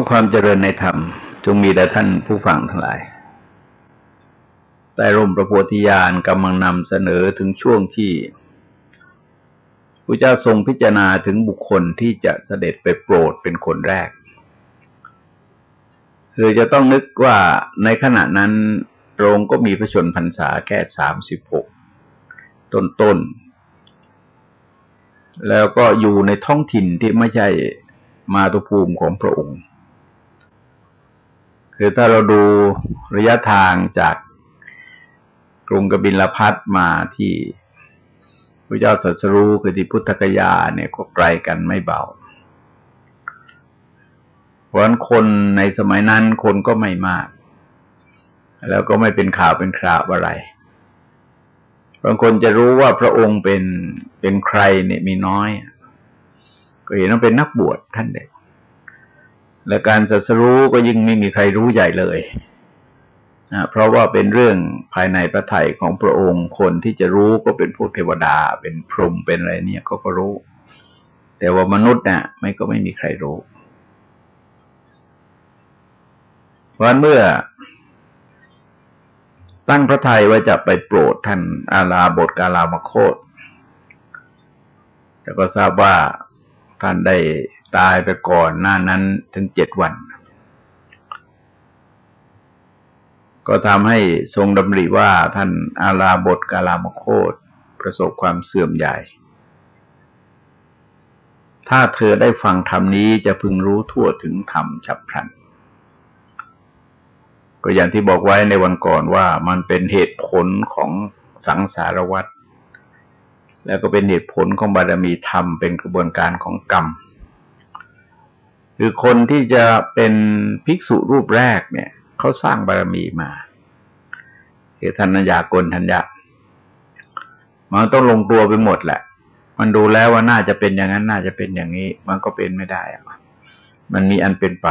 อความเจริญในธรรม จงมีแด่ท่านผู้ฟังทั้งหลาย แต่ร่มประโพธิญาณกำลังนำเสนอถึงช่วงที่พระเจ้าทรงพิจารณาถึงบุคคลที่จะเสด็จไปโปรดเป็นคนแรก คือจะต้องนึกว่าในขณะนั้นโรงก็มีพระชนพรรษาแค่สามสิบหกต้นๆแล้วก็อยู่ในท้องถิ่นที่ไม่ใช่มาตุภูมิของพระองค์ คือถ้าเราดูระยะทางจากกรุงกบิลพัทมาที่พระเจ้าสัสรู้คือที่พุทธกยาเนี่ยก็ไกลกันไม่เบา เพราะฉะนั้นคนในสมัยนั้นคนก็ไม่มาก แล้วก็ไม่เป็นข่าวเป็นคราวอะไรบางคนจะรู้ว่าพระองค์เป็นเป็นใครเนี่ยมีน้อย ก็เห็นว่าเป็นนักบวชท่านเด็ก และการสัสรู้ก็ยิ่งไม่มีใครรู้ใหญ่เลยนะเพราะว่าเป็นเรื่องภายในพระไถ่ของพระองค์คนที่จะรู้ก็เป็นพวกเทวดา เป็นพรหมเป็นอะไรเนี่ยก็ก็รู้ แต่ว่ามนุษย์เนี่ยไม่ก็ไม่มีใครรู้ เพราะเมื่อ ตั้งพระทัยว่าจะไปโปรดท่านอาลาบทกาลามโคตแต่ก็ทราบว่าท่านได้ ตายไปก่อนหน้านั้นถึงเจ็ดวัน ก็ทำให้ทรงดำริว่าท่านอาลาบทกาลามโคตประสบความเสื่อมใหญ่ ถ้าเธอได้ฟังธรรมนี้จะพึงรู้ทั่วถึงธรรมฉับพลัน ก็อย่างที่บอกไว้ในวันก่อนว่ามันเป็นเหตุผลของสังสารวัฏแล้วก็เป็นเหตุผลของบารมีธรรมเป็นกระบวนการของกรรม คือคนที่จะเป็นภิกษุรูปแรกเนี่ยเขาสร้างบารมีมาคือธัญญากลธัญญามันต้องลงตัวไปหมดแหละ มันดูแล้วว่าน่าจะเป็นอย่างนั้นน่าจะเป็นอย่างนี้ มันก็เป็นไม่ได้มันมีอันเป็นไป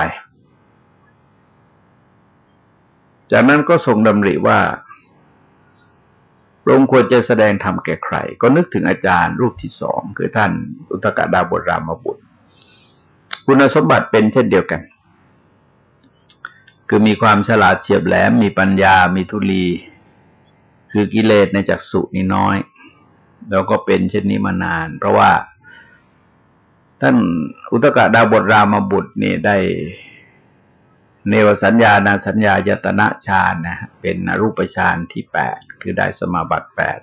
จากนั้นก็ทรงดำริว่าระองค์ควรจะแสดงธรรมแก่ใคร ก็นึกถึงอาจารย์รูปที่สองคือท่านอุตกะดาบทรามบุตร คุณสมบัติเป็นเช่นเดียวกัน คือมีความฉลาดเฉียบแหลม มีปัญญา มีทุลี คือกิเลสในจักสุนี่น้อย แล้วก็เป็นเช่นนี้มานาน เพราะว่า ท่านอุตกะดาบทรามบุตรนี่ได้ เนวสัญญานาสัญญายตนะฌานนะเป็นรูปฌานที่แปดคือได้สมาบัติแปด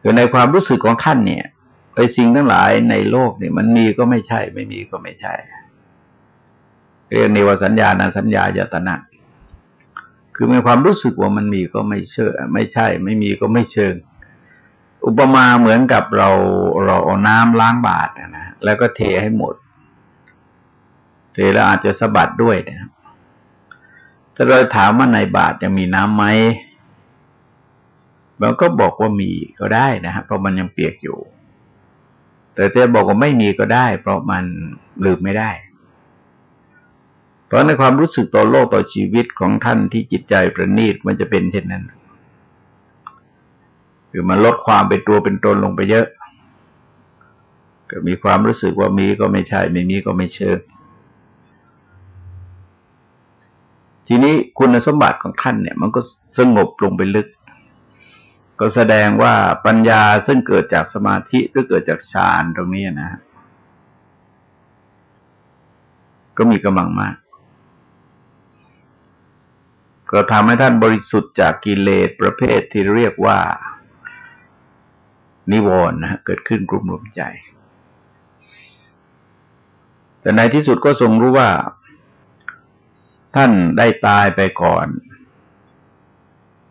คือในความรู้สึกของท่านเนี่ย ไอ้สิ่งทั้งหลายในโลกนี่มันมีก็ไม่ใช่ ไม่มีก็ไม่ใช่ เรียกเนวสัญญานาสัญญายตนะคือมีความรู้สึกว่ามันมีก็ไม่เชื่อ ไม่ใช่ ไม่มีก็ไม่เชิง อุปมาเหมือนกับเราเราเอาน้ำล้างบาตรนะแล้วก็เทให้หมด เทแล้วอาจจะสะบัดด้วยนะถ้าเราถามว่าในบาทยังมีน้ำไหมมันก็บอกว่ามีก็ได้นะฮะเพราะมันยังเปียกอยู่ แต่ถ้บอกว่าไม่มีก็ได้ เพราะมันลืมไม่ได้ เพราะในความรู้สึกต่อโลกต่อชีวิตของท่านที่จิตใจประณีตมันจะเป็นเช่นนั้น คือมันลดความเป็นตัวเป็นตนลงไปเยอะ ก็มีความรู้สึกว่ามีก็ไม่ใช่ ไม่มีก็ไม่เชิงทีนี้คุณสมบัติของท่านเนี่ย มันก็สงบลงไปลึก ก็แสดงว่าปัญญาซึ่งเกิดจากสมาธิหรือเกิดจากฌานตรงนี้นะ ก็มีกำลังมาก ก็ทำให้ท่านบริสุทธิ์จากกิเลสประเภทที่เรียกว่า นิวรณ์นะเกิดขึ้นกลุ่มรวมใจ แต่ในที่สุดก็ทรงรู้ว่า ท่านได้ตายไปก่อน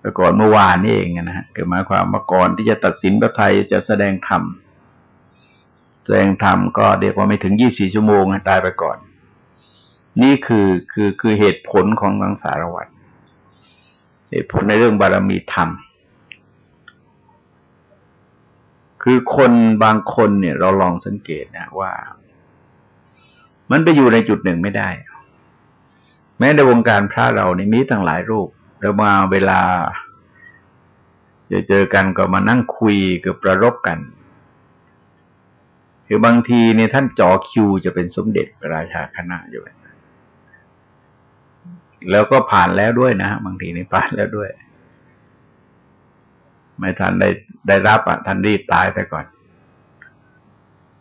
ไปก่อนเมื่อวานนี่เองนะฮะคือหมายความว่าก่อนที่จะตัดสินพระไทยจะแสดงธรรมแสดงธรรมก็เรียกว่าไม่ถึงยี่สี่ชั่วโมงตายไปก่อน นี่คือคือคือเหตุผลของสังสารวัฏเหตุผลในเรื่องบารมีธรรม คือคนบางคนเนี่ยเราลองสังเกตนะว่า มันไปอยู่ในจุดหนึ่งไม่ได้ แม้ในวงการพระเรานี่มีตั้งหลายรูป เรามาเวลาจะเจอกันก็มานั่งคุยกับประรบกัน คือบางทีเนี่ยท่านจ่อคิวจะเป็นสมเด็จราชาคณะอยู่แล้วก็ผ่านแล้วด้วยนะบางทีนี่ผ่านแล้วด้วย ไม่ทันได้ได้รับอะท่านรีบตายไปก่อน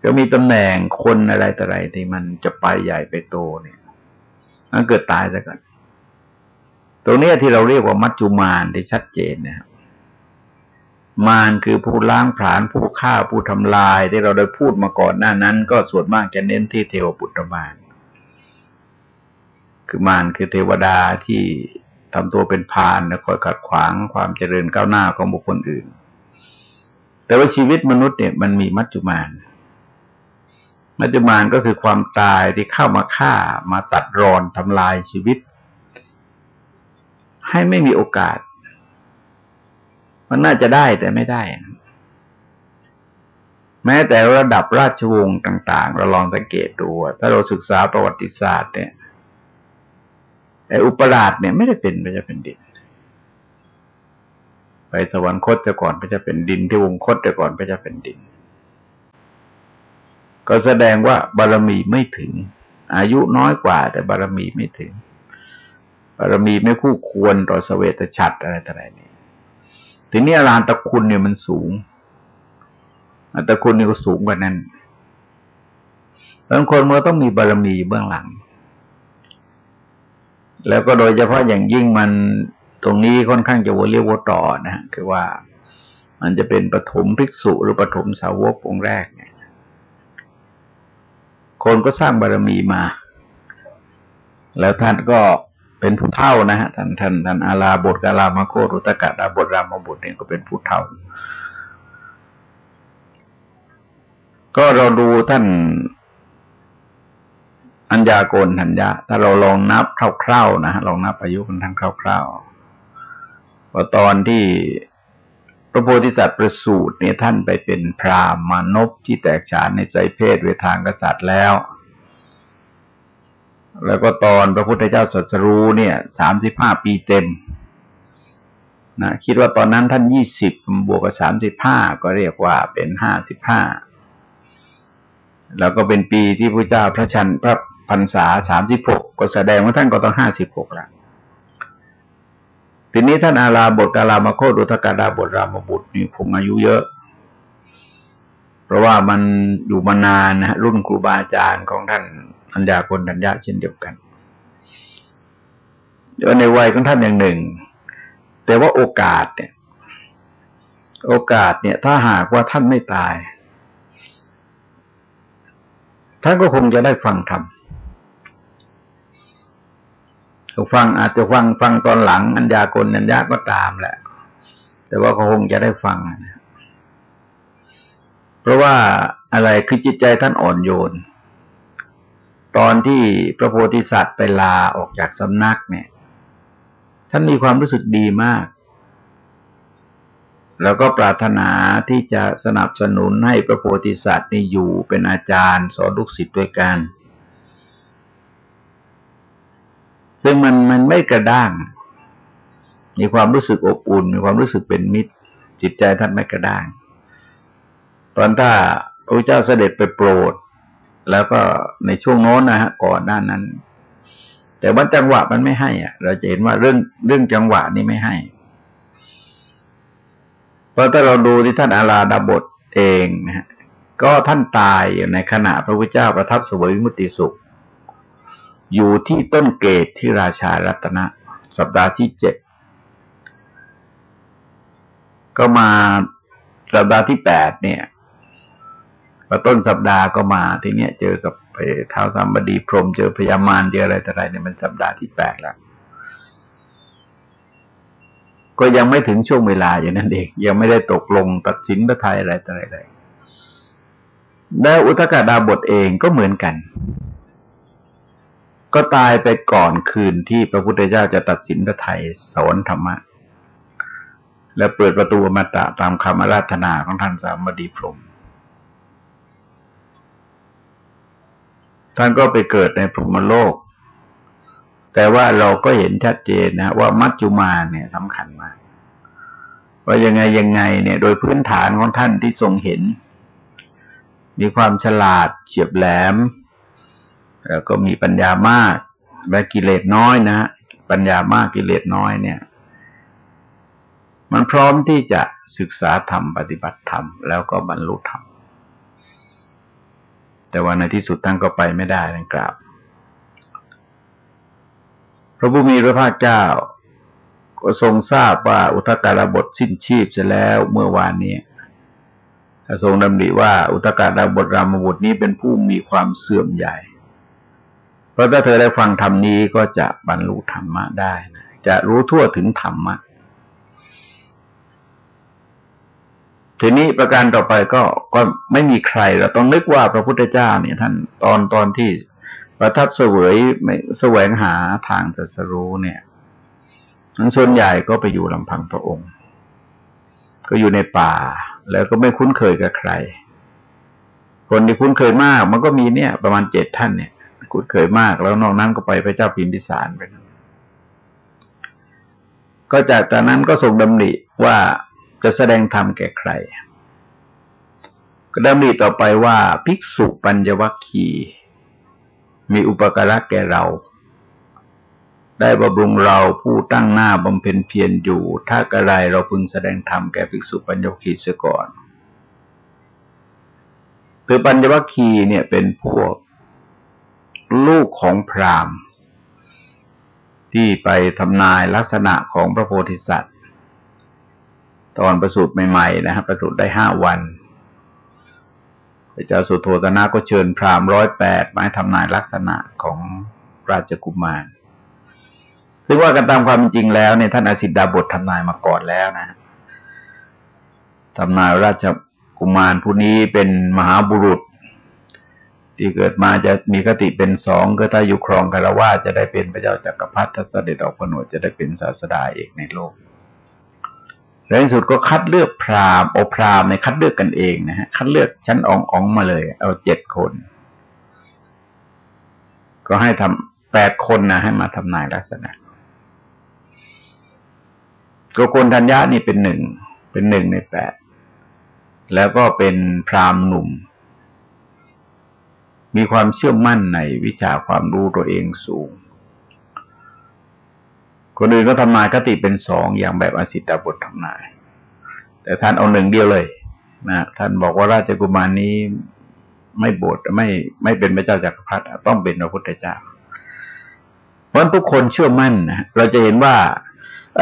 ก็มีตำแหน่งคนอะไรต่ออะไรที่มันจะไปใหญ่ไปโตเนี่ยมันเกิดตายซะก่อน ตรงนี้ที่เราเรียกว่ามัจจุมานที่ชัดเจนนะครับมารคือผู้ล้างผลาญผู้ฆ่าผู้ทำลายที่เราได้พูดมาก่อนหน้านั้น ก็ส่วนมากจะเน้นที่เทวปุตตมารคือมารคือเทวดาที่ทำตัวเป็นพานแล้วคอยขัดขวางความเจริญก้าวหน้าของบุคคลอื่น แต่ว่าชีวิตมนุษย์เนี่ยมันมีมัจจุมานมัจจุมานก็คือความตายที่เข้ามาฆ่ามาตัดรอนทำลายชีวิต ให้ไม่มีโอกาส มันน่าจะได้แต่ไม่ได้ แม้แต่ระดับราชวงศ์ต่าง ๆ เราลองสังเกตดูถ้าเราศึกษาประวัติศาสตร์เนี่ยไอ้อุปราชเนี่ยไม่ได้เป็นพระเจ้าเป็นดินไปสวรรคตแต่ก่อนพระเจ้าเป็นดินที่วงคตแต่ก่อนพระเจ้าเป็นดิน ก็แสดงว่าบารมีไม่ถึง อายุน้อยกว่า แต่บารมีไม่ถึงารมีไม่คู่ควรต่อสเวตฉัตรอะไรต่ออะไรนี่ทีนี้อรานตะคุณเนี่ยมันสูงอตะคุณเนี่ยก็สูงกว่านั้นบางคนมันต้องมีบารมีเบื้องหลัง แล้วก็โดยเฉพาะอย่างยิ่งมันตรงนี้ค่อนข้างจะวเรียกว่าต่อนะ คือว่ามันจะเป็นปฐมภิกษุหรือปฐมสาวกองแรกเนี่ย คนก็สร้างบารมีมา แล้วท่านก็ เป็นผู้เท่านะฮะท่านท่านท่านอาลาบทกาลามาโครุตกะดาบทรามบุตรเนี่ยก็เป็นผู้เท่า ก็เราดูท่านอัญญาโกนทัญญาถ้าเราลองนับคร่าวๆนะฮะลองนับอายุกันทั้งคร่าวๆว่าตอนที่พระโพธิสัตว์ประสูติเนี่ยท่านไปเป็นพราหมณ์นบที่แตกฉานในใจเพศเวทางกษัตริย์แล้ว แล้วก็ตอนพระพุทธเจ้าสัสรู้เนี่ยสามสิบห้าปีเต็มนะคิดว่าตอนนั้นท่านยี่สิบบวกกับสามสิบห้าก็เรียกว่าเป็นห้าสิบห้าแล้วก็เป็นปีที่พระเจ้าพระชันพระพรรษาสามสิบหกก็แสดงว่าท่านก็ต้องห้าสิบหกแล้วทีนี้ท่านอาลาบทกาลามาโคดุทกาดาบทรามบุตรนี่คงอายุเยอะ เพราะว่ามันอยู่มานานนะรุ่นครูบาอาจารย์ของท่าน อัญญาคนัญญาเช่นเดียวกันเดี๋ยวในวัยของท่านอย่างหนึ่ง แต่ว่าโอกาสเนี่ย โอกาสเนี่ย ถ้าหากว่าท่านไม่ตาย ท่านก็คงจะได้ฟังธรรมฟังอาจจะฟังฟังตอนหลัง อัญญาคนอัญญาก็ตามแหละ แต่ว่าก็คงจะได้ฟังนะเพราะว่าอะไรคือจิตใจท่านอ่อนโยน ตอนที่พระโพธิสัตว์ไปลาออกจากสำนักเนี่ย ท่านมีความรู้สึกดีมาก แล้วก็ปรารถนาที่จะสนับสนุนให้พระโพธิสัตว์นี่อยู่เป็นอาจารย์ สอนลูกศิษย์ด้วยกัน ซึ่งมันมันไม่กระด้าง มีความรู้สึกอบอุ่น มีความรู้สึกเป็นมิตร จิตใจท่านไม่กระด้าง ตอนถ้าพระเจ้าเสด็จไปโปรด แล้วก็ในช่วงโน้นนะฮะก่อนหน้านั้น แต่ว่าจังหวะมันไม่ให้อะ เราจะเห็นว่าเรื่องเรื่องจังหวะนี้ไม่ให้ เพราะถ้าเราดูที่ท่านอาราดาบทเองนะฮะก็ท่านตายอยู่ในขณะพระพุทธเจ้าประทับสวยมุติสุข อยู่ที่ต้นเกตที่ราชารัตนะ สัปดาห์ที่เจ็ดก็มาสัปดาห์ที่แปดเนี่ย พอต้นสัปดาห์ก็มาทีเนี้ยเจอกับเท้าสามบดีพรมเจอพยามารเจออะไรแต่ไรเนี่ยมันสัปดาห์ที่แปดแล้ว ก็ยังไม่ถึงช่วงเวลาอย่างนั้นเองยังไม่ได้ตกลงตัดสินพระไทยอะไรแต่ไรเลยแล้วอุทกาดาบทเองก็เหมือนกัน ก็ตายไปก่อนคืนที่พระพุทธเจ้าจะตัดสินพระไทยสอนธรรมะ และเปิดประตูอมตะตามคำอาราธนาของท่านสามบดีพรม ท่านก็ไปเกิดในพรหมโลก แต่ว่าเราก็เห็นชัดเจนนะว่ามัจจุมาเนี่ยสำคัญมากว่ายังไงยังไงเนี่ย โดยพื้นฐานของท่านที่ทรงเห็น มีความฉลาดเฉียบแหลม แล้วก็มีปัญญามากและกิเลสน้อยนะปัญญามากกิเลสน้อยเนี่ย มันพร้อมที่จะศึกษาธรรมปฏิบัติธรรม แล้วก็บรรลุธรรม แต่ว่าในที่สุดท่านก็ไปไม่ได้ดังกล่าว พระผู้มีพระภาคเจ้า ก็ทรงทราบว่าอุทกาลบทสิ้นชีพเสร็จแล้วเมื่อวานนี้ทรงดำริว่าอุตกาดาบทรามบุตรนี้เป็นผู้มีความเสื่อมใหญ่ เพราะถ้าเธอได้ฟังธรรมนี้ก็จะบรรลุธรรมะได้นะจะรู้ทั่วถึงธรรมะ ทีนี้ประการต่อไปก็ก็ไม่มีใครเราต้องนึกว่าพระพุทธเจ้าเนี่ยท่านตอนตอนที่ประทับเสวยแสวงหาทางจัสรู้เนี่ยทั้งส่วนใหญ่ก็ไปอยู่ลำพังพระองค์ ก็อยู่ในป่า แล้วก็ไม่คุ้นเคยกับใคร คนที่คุ้นเคยมาก มันก็มีเนี่ย ประมาณเจ็ดท่านเนี่ย คุ้นเคยมากแล้วนอกนั้นก็ไปพระเจ้าพิมพิสารไปก็จากตอนนั้นก็ทรงดำริว่า จะแสดงธรรมแก่ใคร ก็ดำริต่อไปว่าภิกษุปัญญวัคคีมีอุปการะแก่เรา ได้บำรุงเราผู้ตั้งหน้าบำเพ็ญเพียรอยู่ ถ้ากระไรเราพึงแสดงธรรมแก่ภิกษุปัญญวัคคีเสียก่อนคือปัญญวัคคีเนี่ยเป็นพวกลูกของพราหมณ์ ที่ไปทำนายลักษณะของพระโพธิสัตว์ ตอนประสูติใหม่ๆนะครับประสูติได้ห้าวันพระเจ้าสุโธตนะก็เชิญพราหมณ์ร้อยแปดมาทำนายลักษณะของราชกุมาร ซึ่งว่ากันตามความจริงแล้วเนี่ยท่านอสิดาบททำนายมาก่อนแล้วนะทำนายราชกุมารผู้นี้เป็นมหาบุรุษ ที่เกิดมาจะมีคติเป็นสองก็ถ้าอยู่ครองคารวะจะได้เป็นพระเจ้าจักรพรรดิถ้าเสด็จออกผนวดจะได้เป็นศาสดาเอกในโลก ในที่สุดก็คัดเลือกพราหมณ์โอพราหมณ์ในคัดเลือกกันเองนะฮะคัดเลือกชั้นอองอองมาเลย เอาเจ็ดคน ก็ให้ทำแปดคนนะให้มาทำนายลักษณะก็โกนธัญญานี่เป็นหนึ่งเป็นหนึ่งในแปดแล้วก็เป็นพรามหนุ่ม มีความเชื่อมั่นในวิชาความรู้ตัวเองสูง คนอื่นก็ทำนายคติเป็นสองอย่างแบบอสิตาบททำนาย แต่ท่านเอาหนึ่งเดียวเลยนะท่านบอกว่าราชกุมารนี้ไม่บทไม่ไม่เป็นพระเจ้าจากักรพรรดิต้องเป็นพระพุทธเจ้า เพราะทุกคนเชื่อมั่นนะเราจะเห็นว่า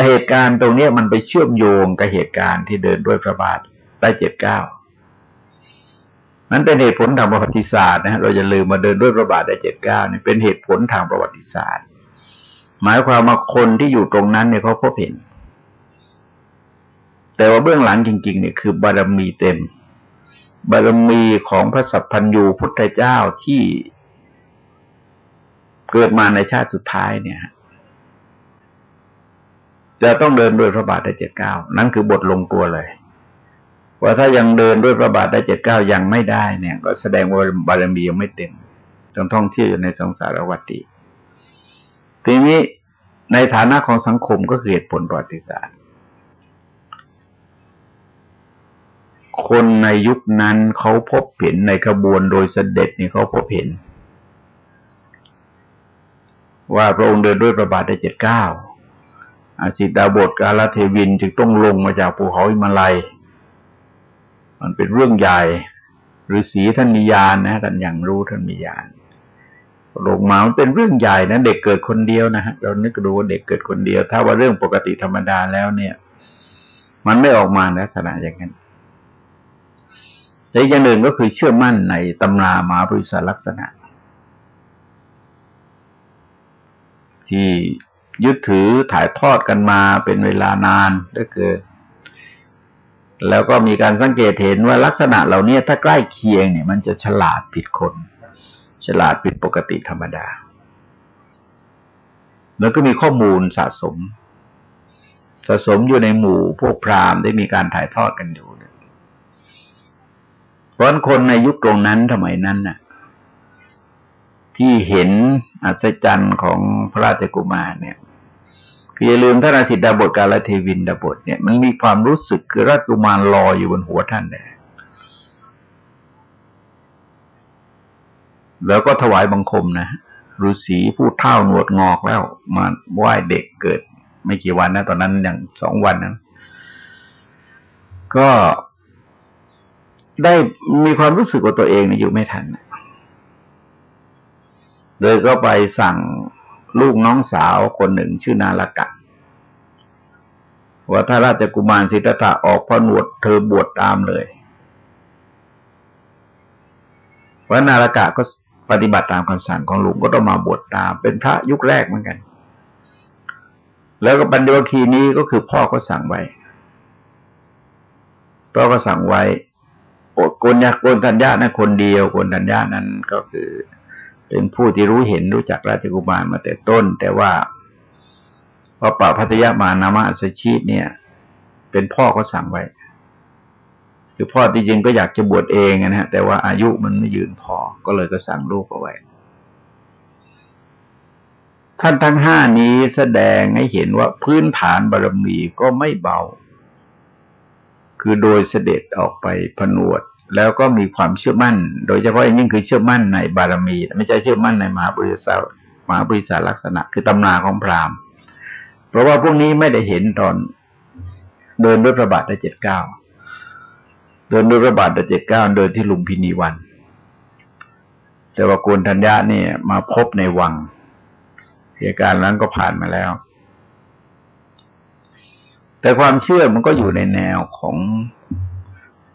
เหตุการณ์ตรงนี้มันไปเชื่อมโยงกับเหตุการณ์ที่เดินด้วยพระบาทได้เจ็ดเก้านั้นเป็นเหตุผลทางประวัติศาสตร์นะเราจะลืมมาเดินด้วยพระบาทได้เจ็ดเก้านี่เป็นเหตุผลทางประวัติศาสตร์ หมายความว่าคนที่อยู่ตรงนั้นเนี่ยเขาพบเห็น แต่ว่าเบื้องหลังจริง ๆ เนี่ยคือบารมีเต็ม บารมีของพระสัพพัญญูพุทธเจ้าที่เกิดมาในชาติสุดท้ายเนี่ยจะต้องเดินด้วยพระบาทได้เจ็ดเก้านั่นคือบทลงตัวเลย ว่าถ้ายังเดินด้วยพระบาทได้เจ็ดเก้ายังไม่ได้เนี่ย ก็แสดงว่าบารมียังไม่เต็มต้องท่องเที่ยวอยู่ในสงสารวัฏฏี ทีนี้ในฐานะของสังคมก็คือเหตุผลประวัติศาสตร์ คนในยุคนั้นเขาพบเห็นในขบวนโดยเสด็จนี่เขาพบเห็น ว่าพระองค์เดินด้วยพระบาทได้เจ็ดเก้าอาสิดาบทกาลเทวินจึงต้องลงมาจากภูเขาอิมาลัย มันเป็นเรื่องใหญ่ฤาษีท่านมียานนะท่านยังรู้ท่านมียาน ลงมามันเป็นเรื่องใหญ่นะเด็กเกิดคนเดียวนะฮะเรานึกดูว่าเด็กเกิดคนเดียว ถ้าว่าเรื่องปกติธรรมดาแล้วเนี่ย มันไม่ออกมาลักษณะอย่างนั้นแต่อย่างหนึ่งก็คือเชื่อมั่นในตำรามาบริษลักษณะ ที่ยึดถือถ่ายทอดกันมาเป็นเวลานานเหลือเกินแล้วก็มีการสังเกตเห็นว่าลักษณะเหล่านี้ถ้าใกล้เคียงเนี่ย มันจะฉลาดผิดคน ฉลาดผิดปกติธรรมดา แล้วก็มีข้อมูลสะสม สะสมอยู่ในหมู่พวกพราหมณ์ได้มีการถ่ายทอดกันอยู่เพราะคนในยุคตรงนั้นสมัยนั้นน่ะ ที่เห็นอัศจรรย์ของพระราชกุมารเนี่ยคืออย่าลืมท่านอาสิดาบทกาลเทวินดาบทเนี่ยมันมีความรู้สึกคือราชกุมารลอยอยู่บนหัวท่านเลย แล้วก็ถวายบังคมนะฤาษีผู้เท่าหนวดงอกแล้ว มาไหว้เด็กเกิด ไม่กี่วันนะตอนนั้นอย่างสองวันนั้นก็ได้มีความรู้สึกว่าตัวเองอยู่ไม่ทันเลยก็ไปสั่งลูกน้องสาวคนหนึ่งชื่อนาลกะว่าถ้าราชกุมารสิทธัตถะออกพระนวดเธอบวชตามเลยว่านาลกะก็ ปฏิบัติตามคำสั่งของหลุงก็ต้องมาบวชตาม เป็นพระยุคแรกเหมือนกัน แล้วก็ปัญญวคีนี้ก็คือพ่อก็สั่งไว้พ่อก็สั่งไว้โกนยาโกนทัญญานะคนเดียวโกนทัญญานั้นก็คือ เป็นผู้ที่รู้เห็นรู้จักราชกุมารมาแต่ต้น แต่ว่าพระป่าพัทยามานามะสชิเนี่ย เป็นพ่อก็สั่งไว้ คือพ่อที่จริงก็อยากจะบวชเองนะฮะ แต่ว่าอายุมันไม่ยืนพอ ก็เลยก็สั่งลูกเอาไว้ ท่านทั้งห้านี้แสดงให้เห็นว่าพื้นฐานบารมีก็ไม่เบา คือโดยเสด็จออกไปผนวด แล้วก็มีความเชื่อมั่น โดยเฉพาะอย่างยิ่งคือเชื่อมั่นในบารมี ไม่ใช่เชื่อมั่นในมหาบริษัทมหาบริษัทลักษณะ คือตำนาของพราหมณ์ เพราะว่าพวกนี้ไม่ได้เห็นตอนเดินด้วยพระบาทได้เจ็ดเก้า เดินด้วยพระบาทได้เจ็ดเก้าเดินที่ลุมพินีวัน แต่ว่าโกนธัญญาเนี่ย มาพบในวังเหตุการณ์นั้นก็ผ่านมาแล้ว แต่ความเชื่อมันก็อยู่ในแนวของ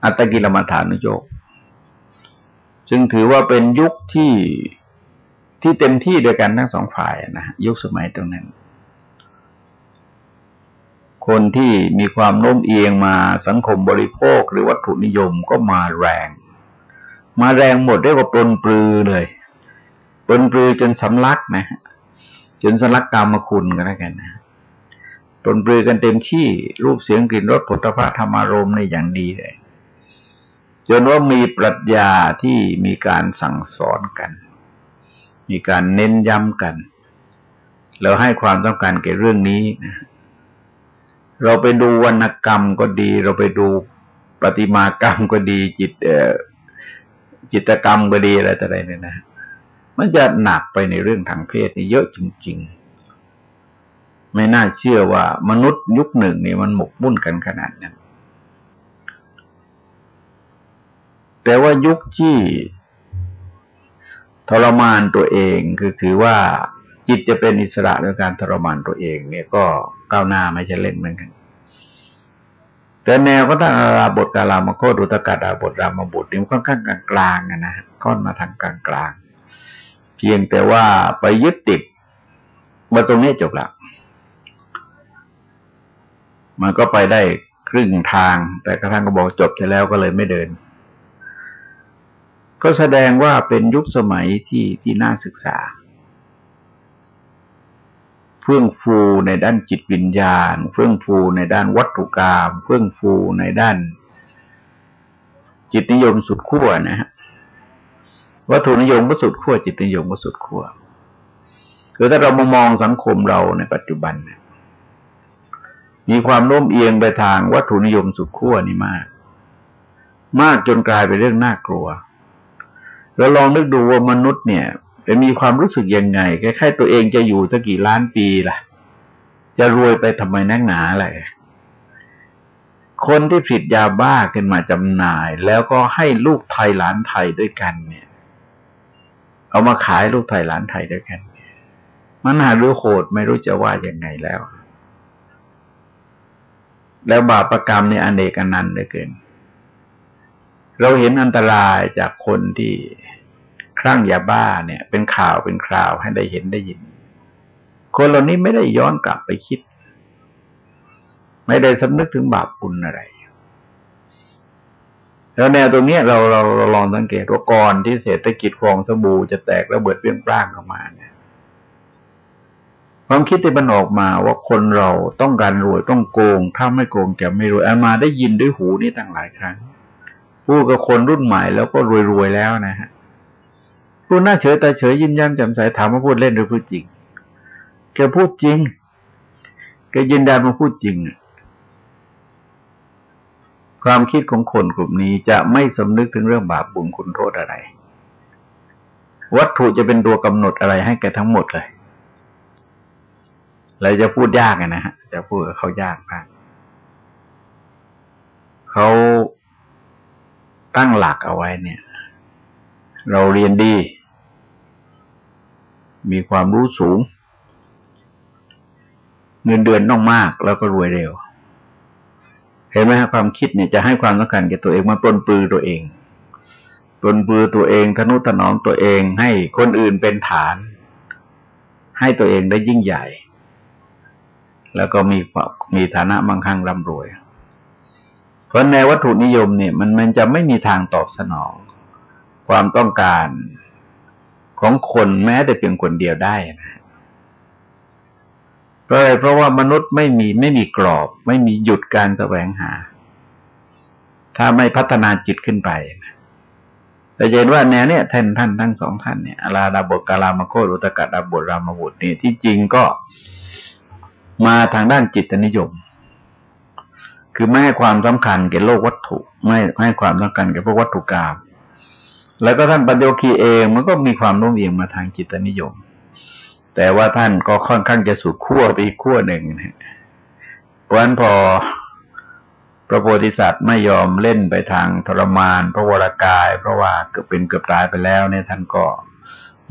อัตตกิลมัฐานุโยกจึงถือว่าเป็นยุคที่ที่เต็มที่ด้วยกันทั้งสองฝ่ายนะยุคสมัยตรงนั้น คนที่มีความโน้มเอียงมาสังคมบริโภคหรือวัตถุนิยมก็มาแรง มาแรงหมดได้กว่าปลนปลือเลยปลนปลือจนสำลักนะจนสำลักกรรมคุณกันแล้วกันนะปลนปลือกันเต็มที่รูปเสียงกลิ่นรสผลิภัณฑ์ธรรมารมในอย่างดีเลยจนว่ามีปรัชญาที่มีการสั่งสอนกัน มีการเน้นย้ำกัน แล้วให้ความต้องการแก่เรื่องนี้นะ เราไปดูวรรณกรรมก็ดี เราไปดูปฏิมากรรมก็ดีจิตจิตกรรมก็ดีอะไรแต่อะไรเนี่ยนะ มันจะหนักไปในเรื่องทางเพศนี่เยอะจริง ๆ ไม่น่าเชื่อว่ามนุษย์ยุคหนึ่งนี่มันหมกมุ่นกันขนาดนั้น แต่ว่ายุคที่ทรมานตัวเองคือถือว่า จิตจะเป็นอิสระโดยการทรมานตัวเอง เนี่ยก็ก้าวหน้าไม่ใช่เล่นเหมือนกัน แต่แนวก็ตั้งอาราบทกาลามโคดุตกาดาบทรามบุตรนี่ค่อนข้างกลางๆนะค่อนมาทางกลางๆ เพียงแต่ว่าไปยึดติดมาตรงนี้จบละมันก็ไปได้ครึ่งทาง แต่กระทั่งก็บอกจบจะแล้วก็เลยไม่เดิน ก็แสดงว่าเป็นยุคสมัยที่ที่น่าศึกษา เฟื่องฟูในด้านจิตวิญญาณ เฟื่องฟูในด้านวัตถุกรรมเฟื่องฟูในด้าน จิตนิยมสุดขั้วนะฮะวัตถุนิยมก็สุดขั้วจิตนิยมก็สุดขั้วคือถ้าเรามามองสังคมเราในปัจจุบันมีความโน้มเอียงไปทางวัตถุนิยมสุดขั้วนี่มาก มากจนกลายเป็นเรื่องน่ากลัว แล้วลองนึกดูว่ามนุษย์เนี่ย จะมีความรู้สึกยังไงคล้ายๆตัวเองจะอยู่สักกี่ล้านปีล่ะ จะรวยไปทำไมนักหนาอะไรคนที่ผลิตยาบ้ากันมาจำหน่าย แล้วก็ให้ลูกไทยหลานไทยด้วยกัน เนี่ย เอามาขายลูกไทยหลานไทยด้วยกัน มันหารู้โหดไม่รู้จะว่ายังไงแล้ว แล้วบาปรกรรมในอเนกอนันต์เลยเกิน เราเห็นอันตรายจากคนที่ คลั่งยาบ้าเนี่ย เป็นข่าวเป็นคราวให้ได้เห็นได้ยิน คนเหล่านี้ไม่ได้ย้อนกลับไปคิด ไม่ได้สำนึกถึงบาปบุญอะไร แล้วแนวตรงนี้เราเราเราลองสังเกตว่าก่อนที่เศรษฐกิจฟองสบู่จะแตกระเบิดเปรี้ยงปร้างออกมาเนี่ยความคิดที่มันออกมาว่าคนเราต้องการรวยต้องโกง ถ้าไม่โกงจะไม่รวยอามาได้ยินด้วยหูนี่ตั้งหลายครั้งพูดกับคนรุ่นใหม่แล้วก็รวยๆแล้วนะฮะ ดหน้าเฉยแต่เฉยยิ้มย้มแจ่มใสถามว่าพูดเล่นหรือพูดจริงแกพูดจริงแกยืนยันว่าพูดจริง ความคิดของคนกลุ่มนี้จะไม่สำนึกถึงเรื่องบาปบุญคุณโทษอะไร วัตถุจะเป็นตัวกำหนดอะไรให้แกทั้งหมดเลยเราจะพูดยากนะฮะ จะพูดกับเขายากมากเขาตั้งหลักเอาไว้เนี่ย เราเรียนดี มีความรู้สูง เงินเดือนต้องมากแล้วก็รวยเร็ว เห็นไหมครับความคิดเนี่ยจะให้ความสำคัญแก่ตัวเองมาปลนปลือตัวเองปลนปลือตัวเองทนุถนอมตัวเอง ให้คนอื่นเป็นฐาน ให้ตัวเองได้ยิ่งใหญ่ แล้วก็มีมีฐานะมั่งคั่งร่ำรวยเพราะในวัตถุนิยมเนี่ยมันมันจะไม่มีทางตอบสนอง ความต้องการของคนแม้แต่เพียงคนเดียวได้นะเพราะอะไรเพราะว่ามนุษย์ไม่มีไม่มีกรอบ ไม่มีหยุดการแสวงหา ถ้าไม่พัฒนาจิตขึ้นไปแต่เห็นว่าแนวเนี่ยท่านท่านทั้งสองท่านเนี่ยอาลาดาบทกาลามโครุตกะดาบทรามบุตรเนี่ยที่จริงก็มาทางด้านจิตนิยม คือไม่ให้ความสำคัญแก่โลกวัตถุ ไม่ให้ความสำคัญแก่พวกวัตถุกรรม แล้วก็ท่านปัญโยคีเองมันก็มีความโน้มเอียงมาทางจิตนิยม แต่ว่าท่านก็ค่อนข้างจะสุดขั้วไปอีกขั้วหนึ่งนะเพราะฉะนั้นพอพระโพธิสัตว์ไม่ยอมเล่นไปทางทรมาน พระวรากาย เพราะว่าเกือบเป็นเกือบตายไปแล้วเนี่ยท่านก็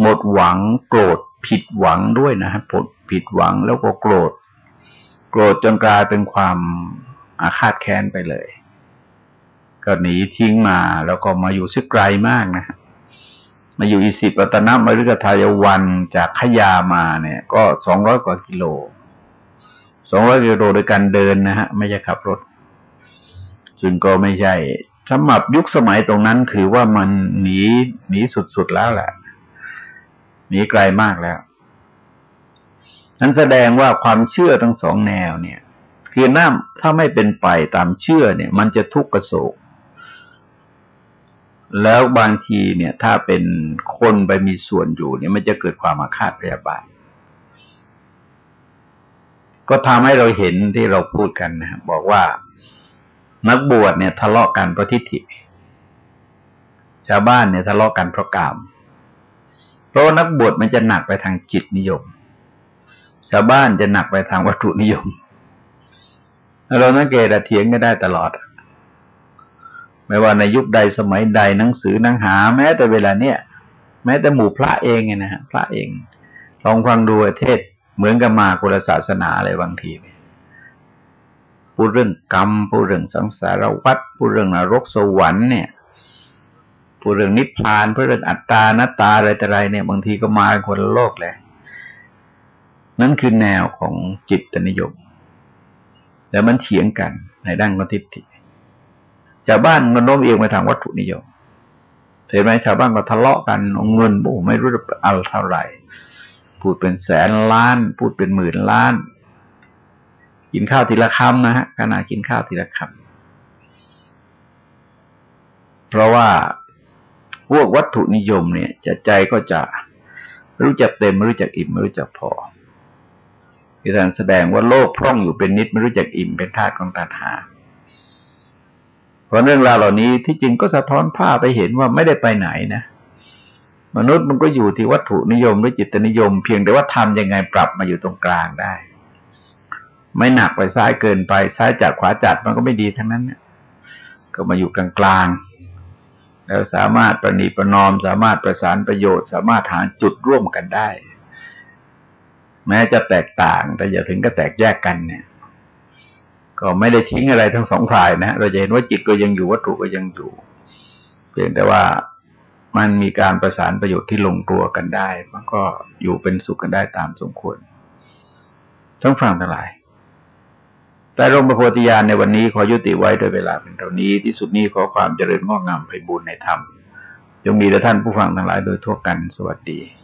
หมดหวังโกรธผิดหวังด้วยนะฮะผิดหวังแล้วก็โกรธ โกรธจนกลายเป็นความอาฆาตแค้นไปเลย ก็หนีทิ้งมา แล้วก็มาอยู่ซึกไกลมากนะมาอยู่อิสิปตนมฤกทายวันจากขยามาเนี่ย ก็สองร้อยกว่ากิโลสองร้อยกิโลโดยการเดินนะฮะ ไม่ใช่ขับรถซึ่งก็ไม่ใช่สำหรับยุคสมัยตรงนั้นถือว่ามันหนีหนีสุดๆแล้วแหละหนีไกลมากแล้วนั้นแสดงว่าความเชื่อทั้งสองแนวเนี่ย คือน้ำถ้าไม่เป็นไปตามเชื่อเนี่ย มันจะทุกข์กระโศก แล้วบางทีเนี่ย ถ้าเป็นคนไปมีส่วนอยู่เนี่ยมันจะเกิดความอาฆาตพยาบาทก็ทำให้เราเห็นที่เราพูดกันนะบอกว่านักบวชเนี่ย ทะเลาะกันเพราะทิฏฐิชาวบ้านเนี่ยทะเลาะกันเพราะกาม เพราะนักบวชมันจะหนักไปทางจิตนิยม ชาวบ้านจะหนักไปทางวัตถุนิยม เราสังเกตเถียงกันได้ตลอด ไม่ว่าในยุคใดสมัยใดหนังสือหนังหา แม้แต่เวลาเนี้ยแม้แต่หมู่พระเองไงนะฮะพระเอง ลองฟังดูเทศเหมือนกับมาคนละศาสนาอะไรบางทีพูดเรื่องกรรมพูดเรื่องสังสารวัฏพูดเรื่องนรกสวรรค์เนี่ยพูดเรื่องนิพพานพูดเรื่องอัตตานัตตาอะไรแต่ไรเนี่ย บางทีก็มาคนละโลกเลยนั่นคือแนวของจิตนิยมแต่มันเถียงกันในด้านกทิฏฐิ ชาวบ้านมันโน้มเอียงไปทางวัตถุนิยมเห็นไหมชาวบ้านก็ทะเลาะกันเอาเงินโอ้ไม่รู้จะเอาเท่าไหร่ พูดเป็นแสนล้าน พูดเป็นหมื่นล้าน กินข้าวทีละคำนะฮะขณะกินข้าวทีละคำเพราะว่าพวกวัตถุนิยมเนี่ยจะใจก็จะรู้จักเต็มไม่รู้จักอิ่มไม่รู้จักพอคือการแสดงว่าโลกพร่องอยู่เป็นนิดไม่รู้จักอิ่มเป็นธาตุของตัณหา เพราะเรื่องราวเหล่านี้ที่จริงก็สะท้อนภาพไปเห็นว่าไม่ได้ไปไหนนะ มนุษย์มันก็อยู่ที่วัตถุนิยมหรือจิตนิยม เพียงแต่ว่าทำยังไงปรับมาอยู่ตรงกลางได้ ไม่หนักไปซ้ายเกินไปซ้ายจัดขวาจัดมันก็ไม่ดีทั้งนั้นเนี่ยก็มาอยู่กลางกลางแล้วสามารถประนีประนอม สามารถประสานประโยชน์ สามารถหาจุดร่วมกันได้ แม้จะแตกต่างแต่อย่าถึงก็แตกแยกกันเนี่ย ก็ไม่ได้ทิ้งอะไรทั้งสองฝ่ายนะ เราจะเห็นว่าจิตก็ยังอยู่วัตถุก็ยังอยู่ เพียงแต่ว่ามันมีการประสานประโยชน์ที่ลงตัวกันได้ มันก็อยู่เป็นสุขกันได้ตามสมควรต้องฟังทั้งหลาย แต่รงประโพธิญาณในวันนี้ขอยุติไว้โดยเวลาเป็นเท่านี้ที่สุดนี้ขอความเจริญงอกงามไปบุญในธรรมจงมีแด่ท่านผู้ฟังทั้งหลายโดยทั่วกันสวัสดี